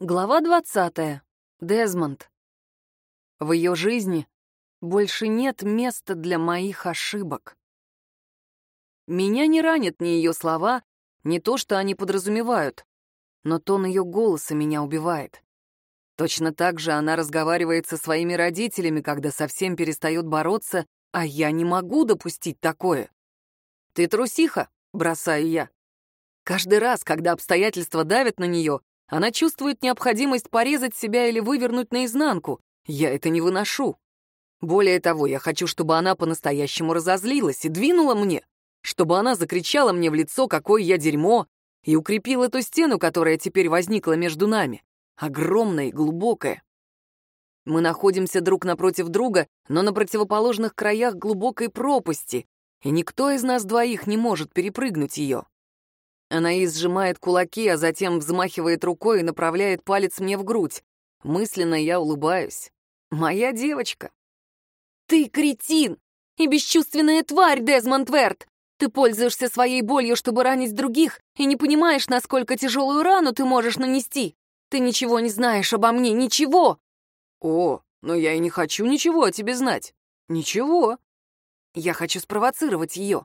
Глава 20. Дезмонд. В ее жизни больше нет места для моих ошибок. Меня не ранят ни ее слова, ни то, что они подразумевают, но тон ее голоса меня убивает. Точно так же она разговаривает со своими родителями, когда совсем перестает бороться, а я не могу допустить такое. «Ты трусиха», — бросаю я. Каждый раз, когда обстоятельства давят на нее, она чувствует необходимость порезать себя или вывернуть наизнанку. Я это не выношу. Более того, я хочу, чтобы она по-настоящему разозлилась и двинула мне, чтобы она закричала мне в лицо, какое я дерьмо, и укрепила ту стену, которая теперь возникла между нами, огромная и глубокая. Мы находимся друг напротив друга, но на противоположных краях глубокой пропасти, и никто из нас двоих не может перепрыгнуть ее. Анаис сжимает кулаки, а затем взмахивает рукой и направляет палец мне в грудь. Мысленно я улыбаюсь. Моя девочка. «Ты кретин и бесчувственная тварь, Дезмонд Верт! Ты пользуешься своей болью, чтобы ранить других, и не понимаешь, насколько тяжелую рану ты можешь нанести. Ты ничего не знаешь обо мне, ничего!» «О, но я и не хочу ничего о тебе знать. Ничего. Я хочу спровоцировать ее.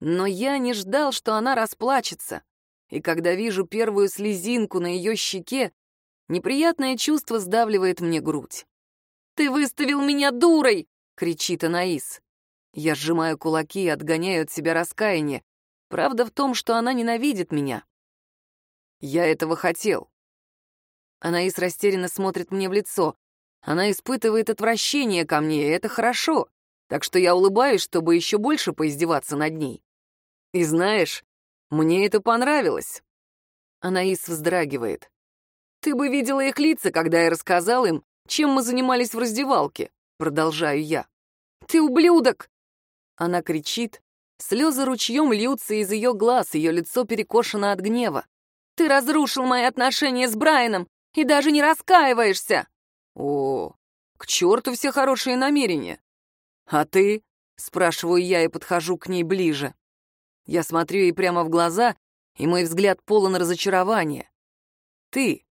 Но я не ждал, что она расплачется. И когда вижу первую слезинку на ее щеке, неприятное чувство сдавливает мне грудь. «Ты выставил меня дурой!» — кричит Анаис. Я сжимаю кулаки и отгоняю от себя раскаяние. Правда в том, что она ненавидит меня. Я этого хотел. Анаис растерянно смотрит мне в лицо. Она испытывает отвращение ко мне, и это хорошо. Так что я улыбаюсь, чтобы еще больше поиздеваться над ней. И знаешь, мне это понравилось. Анаис вздрагивает. Ты бы видела их лица, когда я рассказал им, чем мы занимались в раздевалке. Продолжаю я. Ты ублюдок! Она кричит. Слезы ручьем льются из ее глаз, ее лицо перекошено от гнева. Ты разрушил мои отношения с Брайаном и даже не раскаиваешься. О, к черту все хорошие намерения. А ты? Спрашиваю я и подхожу к ней ближе. Я смотрю ей прямо в глаза, и мой взгляд полон разочарования. «Ты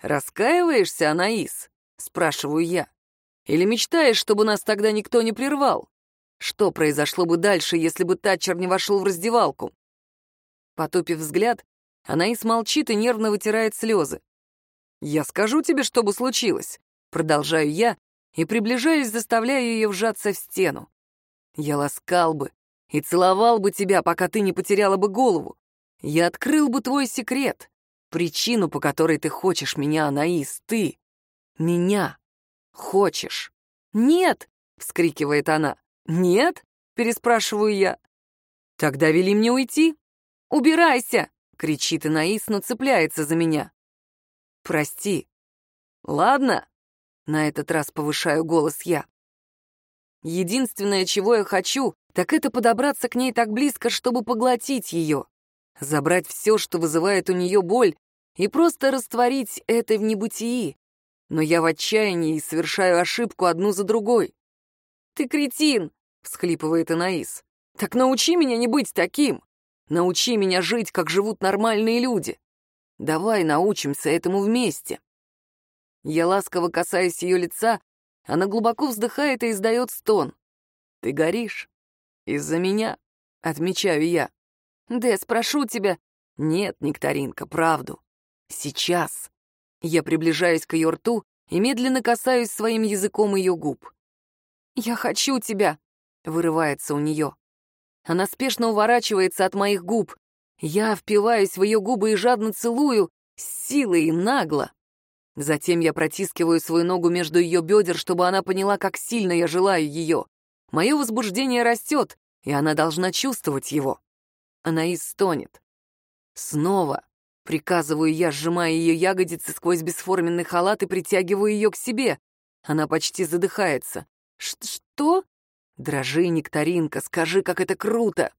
раскаиваешься, Анаис?» — спрашиваю я. «Или мечтаешь, чтобы нас тогда никто не прервал? Что произошло бы дальше, если бы Татчер не вошел в раздевалку?» Потупив взгляд, Анаис молчит и нервно вытирает слезы. «Я скажу тебе, что бы случилось», — продолжаю я и приближаюсь, заставляя ее вжаться в стену. Я ласкал бы, и целовал бы тебя, пока ты не потеряла бы голову. Я открыл бы твой секрет, причину, по которой ты хочешь меня, Анаис, ты. Меня хочешь. Нет, вскрикивает она. Нет? переспрашиваю я. Тогда вели мне уйти. Убирайся, кричит Анаис, но цепляется за меня. Прости. Ладно. На этот раз повышаю голос я. Единственное, чего я хочу, так это подобраться к ней так близко, чтобы поглотить ее, забрать все, что вызывает у нее боль, и просто растворить это в небытии. Но я в отчаянии совершаю ошибку одну за другой. «Ты кретин!» — всхлипывает Анаис. «Так научи меня не быть таким! Научи меня жить, как живут нормальные люди! Давай научимся этому вместе!» Я ласково касаюсь ее лица, она глубоко вздыхает и издает стон. «Ты горишь. Из-за меня», — отмечаю я. «Дэс, прошу тебя». «Нет, Нектаринка, правду. Сейчас». Я приближаюсь к ее рту и медленно касаюсь своим языком ее губ. «Я хочу тебя», — вырывается у нее. Она спешно уворачивается от моих губ. Я впиваюсь в ее губы и жадно целую, с силой и нагло. Затем я протискиваю свою ногу между ее бедер, чтобы она поняла, как сильно я желаю ее. Мое возбуждение растет, и она должна чувствовать его. Она истонет. Снова приказываю я, сжимая ее ягодицы сквозь бесформенный халат и притягиваю ее к себе. Она почти задыхается. «Что?» «Дрожи, нектаринка, скажи, как это круто!»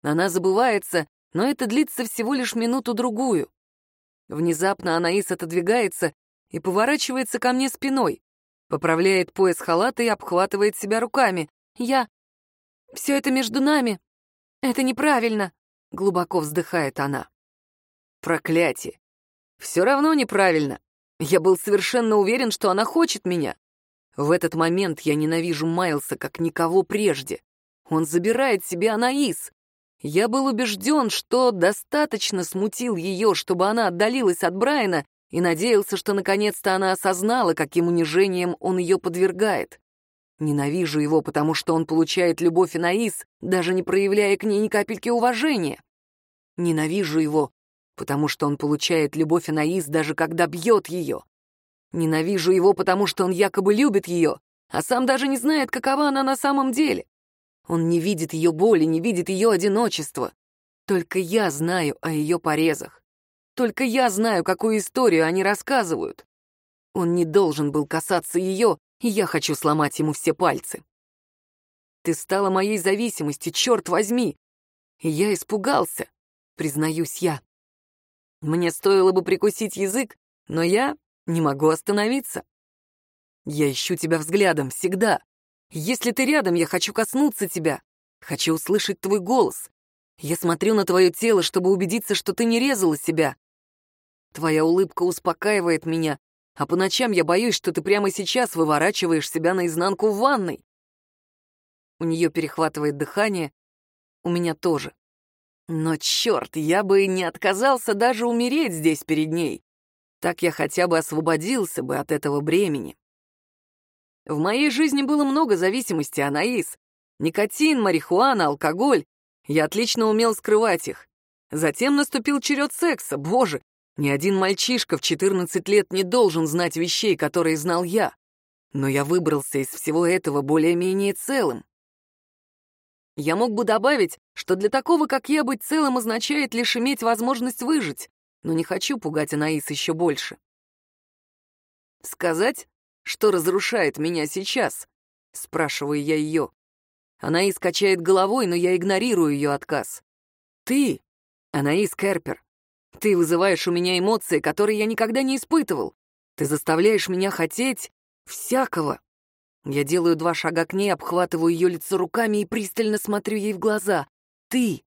Она забывается, но это длится всего лишь минуту-другую. Внезапно Анаис отодвигается и поворачивается ко мне спиной, поправляет пояс халата и обхватывает себя руками. Я... Все это между нами. Это неправильно, глубоко вздыхает она. Проклятие. Все равно неправильно. Я был совершенно уверен, что она хочет меня. В этот момент я ненавижу Майлса как никого прежде. Он забирает себе Анаис. Я был убежден, что достаточно смутил ее, чтобы она отдалилась от Брайана, и надеялся, что наконец-то она осознала, каким унижением он ее подвергает. Ненавижу его, потому что он получает любовь Анаис, даже не проявляя к ней ни капельки уважения. Ненавижу его, потому что он получает любовь Анаис, даже когда бьет ее. Ненавижу его, потому что он якобы любит ее, а сам даже не знает, какова она на самом деле. Он не видит ее боли, не видит ее одиночества. Только я знаю о ее порезах. Только я знаю, какую историю они рассказывают. Он не должен был касаться ее, и я хочу сломать ему все пальцы. Ты стала моей зависимостью, черт возьми. И я испугался, признаюсь я. Мне стоило бы прикусить язык, но я не могу остановиться. Я ищу тебя взглядом всегда. Если ты рядом, я хочу коснуться тебя. Хочу услышать твой голос. Я смотрю на твое тело, чтобы убедиться, что ты не резала себя. Твоя улыбка успокаивает меня, а по ночам я боюсь, что ты прямо сейчас выворачиваешь себя наизнанку в ванной. У нее перехватывает дыхание, у меня тоже. Но черт, я бы не отказался даже умереть здесь перед ней. Так я хотя бы освободился бы от этого бремени. В моей жизни было много зависимостей, Анаис. Никотин, марихуана, алкоголь. Я отлично умел скрывать их. Затем наступил черед секса. Боже, ни один мальчишка в 14 лет не должен знать вещей, которые знал я. Но я выбрался из всего этого более-менее целым. Я мог бы добавить, что для такого, как я, быть целым означает лишь иметь возможность выжить, но не хочу пугать Анаис еще больше. «Сказать, что разрушает меня сейчас?» — спрашиваю я ее. Анаис качает головой, но я игнорирую ее отказ. «Ты, Анаис Керпер, ты вызываешь у меня эмоции, которые я никогда не испытывал. Ты заставляешь меня хотеть всякого. Я делаю два шага к ней, обхватываю ее лицо руками и пристально смотрю ей в глаза. Ты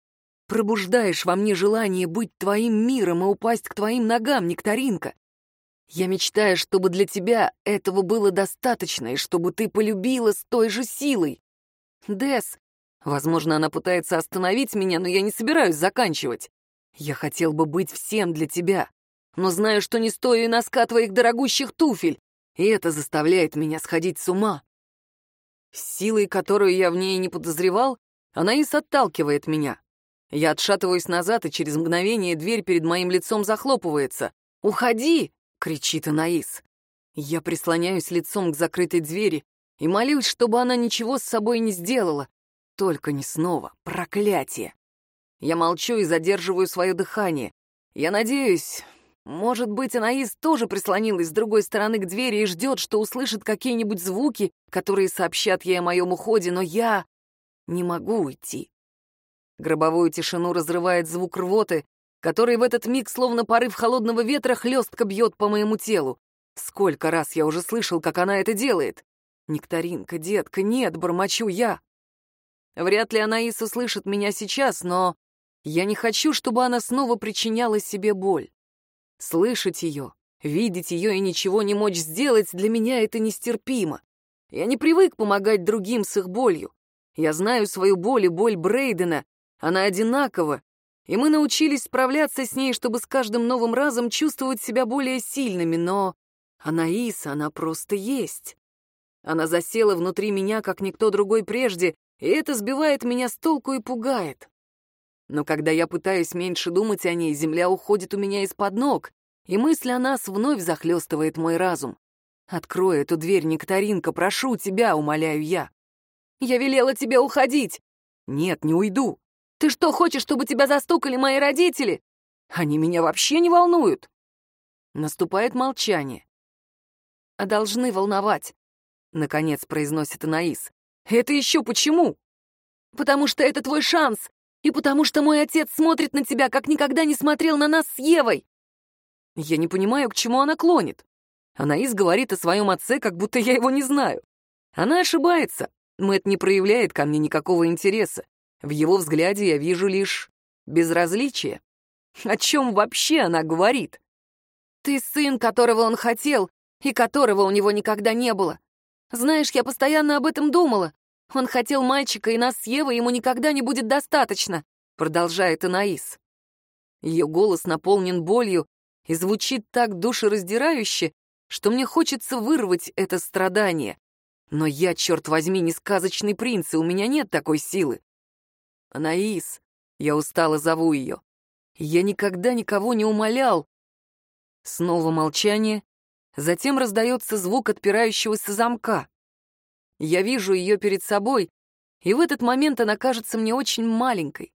пробуждаешь во мне желание быть твоим миром и упасть к твоим ногам, нектаринка. Я мечтаю, чтобы для тебя этого было достаточно, и чтобы ты полюбила с той же силой. Дес, возможно, она пытается остановить меня, но я не собираюсь заканчивать. Я хотел бы быть всем для тебя, но знаю, что не стою и носка твоих дорогущих туфель, и это заставляет меня сходить с ума. С силой, которую я в ней не подозревал, она и отталкивает меня. Я отшатываюсь назад, и через мгновение дверь перед моим лицом захлопывается. «Уходи!» — кричит Анаис. Я прислоняюсь лицом к закрытой двери и молюсь, чтобы она ничего с собой не сделала. Только не снова. Проклятие! Я молчу и задерживаю свое дыхание. Я надеюсь, может быть, Анаис тоже прислонилась с другой стороны к двери и ждет, что услышит какие-нибудь звуки, которые сообщат ей о моем уходе, но я не могу уйти. Гробовую тишину разрывает звук рвоты, который в этот миг, словно порыв холодного ветра, хлестко бьет по моему телу. Сколько раз я уже слышал, как она это делает. «Нектаринка, детка, нет, бормочу я». Вряд ли Анаис услышит меня сейчас, но я не хочу, чтобы она снова причиняла себе боль. Слышать ее, видеть ее и ничего не мочь сделать, для меня это нестерпимо. Я не привык помогать другим с их болью. Я знаю свою боль и боль Брейдена. Она одинакова, и мы научились справляться с ней, чтобы с каждым новым разом чувствовать себя более сильными, но Анаис, она просто есть. Она засела внутри меня, как никто другой прежде, и это сбивает меня с толку и пугает. Но когда я пытаюсь меньше думать о ней, земля уходит у меня из-под ног, и мысль о нас вновь захлестывает мой разум. «Открой эту дверь, Нектаринка, прошу тебя», — умоляю я. «Я велела тебе уходить!» «Нет, не уйду». «Ты что, хочешь, чтобы тебя застукали мои родители?» «Они меня вообще не волнуют». Наступает молчание. «А должны волновать», — наконец произносит Анаис. «Это еще почему?» «Потому что это твой шанс, и потому что мой отец смотрит на тебя, как никогда не смотрел на нас с Евой. Я не понимаю, к чему она клонит. Анаис говорит о своем отце, как будто я его не знаю. Она ошибается. Мэтт не проявляет ко мне никакого интереса. В его взгляде я вижу лишь безразличие. О чем вообще она говорит? Ты сын, которого он хотел, и которого у него никогда не было. Знаешь, я постоянно об этом думала. Он хотел мальчика, и нас с Евой ему никогда не будет достаточно», — продолжает Анаис. Ее голос наполнен болью и звучит так душераздирающе, что мне хочется вырвать это страдание. Но я, черт возьми, не сказочный принц, и у меня нет такой силы. Анаис, я устало зову ее. Я никогда никого не умолял. Снова молчание, затем раздается звук отпирающегося замка. Я вижу ее перед собой, и в этот момент она кажется мне очень маленькой.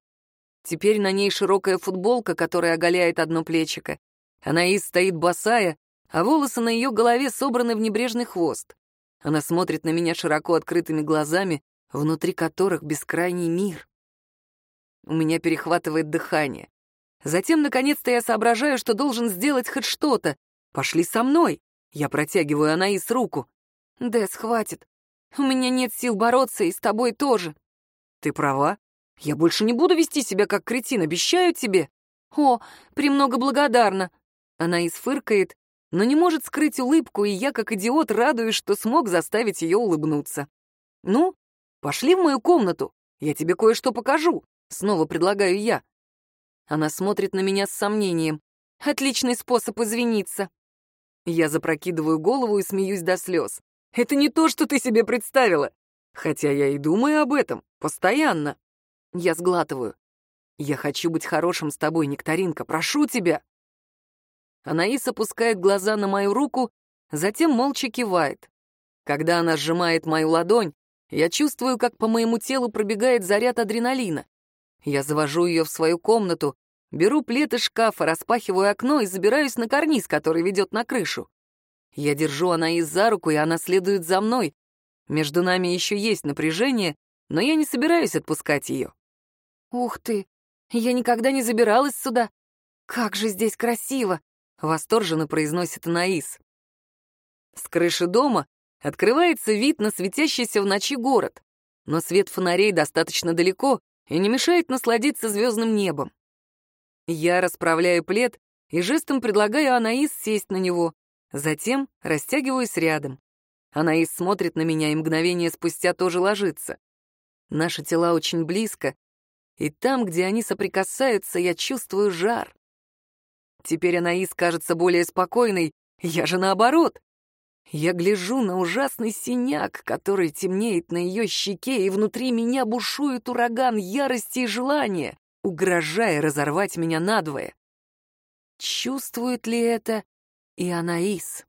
Теперь на ней широкая футболка, которая оголяет одно плечико. Она и стоит босая, а волосы на ее голове собраны в небрежный хвост. Она смотрит на меня широко открытыми глазами, внутри которых бескрайний мир. У меня перехватывает дыхание. Затем, наконец-то, я соображаю, что должен сделать хоть что-то. Пошли со мной. Я протягиваю Анаис руку. «Дэс, хватит. У меня нет сил бороться, и с тобой тоже». «Ты права. Я больше не буду вести себя как кретин, обещаю тебе». «О, премного благодарна». Она исфыркает, но не может скрыть улыбку, и я, как идиот, радуюсь, что смог заставить ее улыбнуться. «Ну, пошли в мою комнату, я тебе кое-что покажу», — снова предлагаю я. Она смотрит на меня с сомнением. «Отличный способ извиниться». Я запрокидываю голову и смеюсь до слез. «Это не то, что ты себе представила. Хотя я и думаю об этом. Постоянно». Я сглатываю. «Я хочу быть хорошим с тобой, Нектаринка, прошу тебя!» Анаис опускает глаза на мою руку, затем молча кивает. Когда она сжимает мою ладонь, я чувствую, как по моему телу пробегает заряд адреналина. Я завожу ее в свою комнату, беру плед из шкафа, распахиваю окно и забираюсь на карниз, который ведет на крышу. Я держу Анаис за руку, и она следует за мной. Между нами еще есть напряжение, но я не собираюсь отпускать ее. «Ух ты! Я никогда не забиралась сюда! Как же здесь красиво!» — восторженно произносит Анаис. С крыши дома открывается вид на светящийся в ночи город, но свет фонарей достаточно далеко и не мешает насладиться звездным небом. Я расправляю плед и жестом предлагаю Анаис сесть на него, затем растягиваюсь рядом. Анаис смотрит на меня и мгновение спустя тоже ложится. Наши тела очень близко, и там, где они соприкасаются, я чувствую жар. Теперь Анаис кажется более спокойной, я же наоборот. Я гляжу на ужасный синяк, который темнеет на ее щеке, и внутри меня бушует ураган ярости и желания, угрожая разорвать меня надвое. Чувствует ли это и Анаис?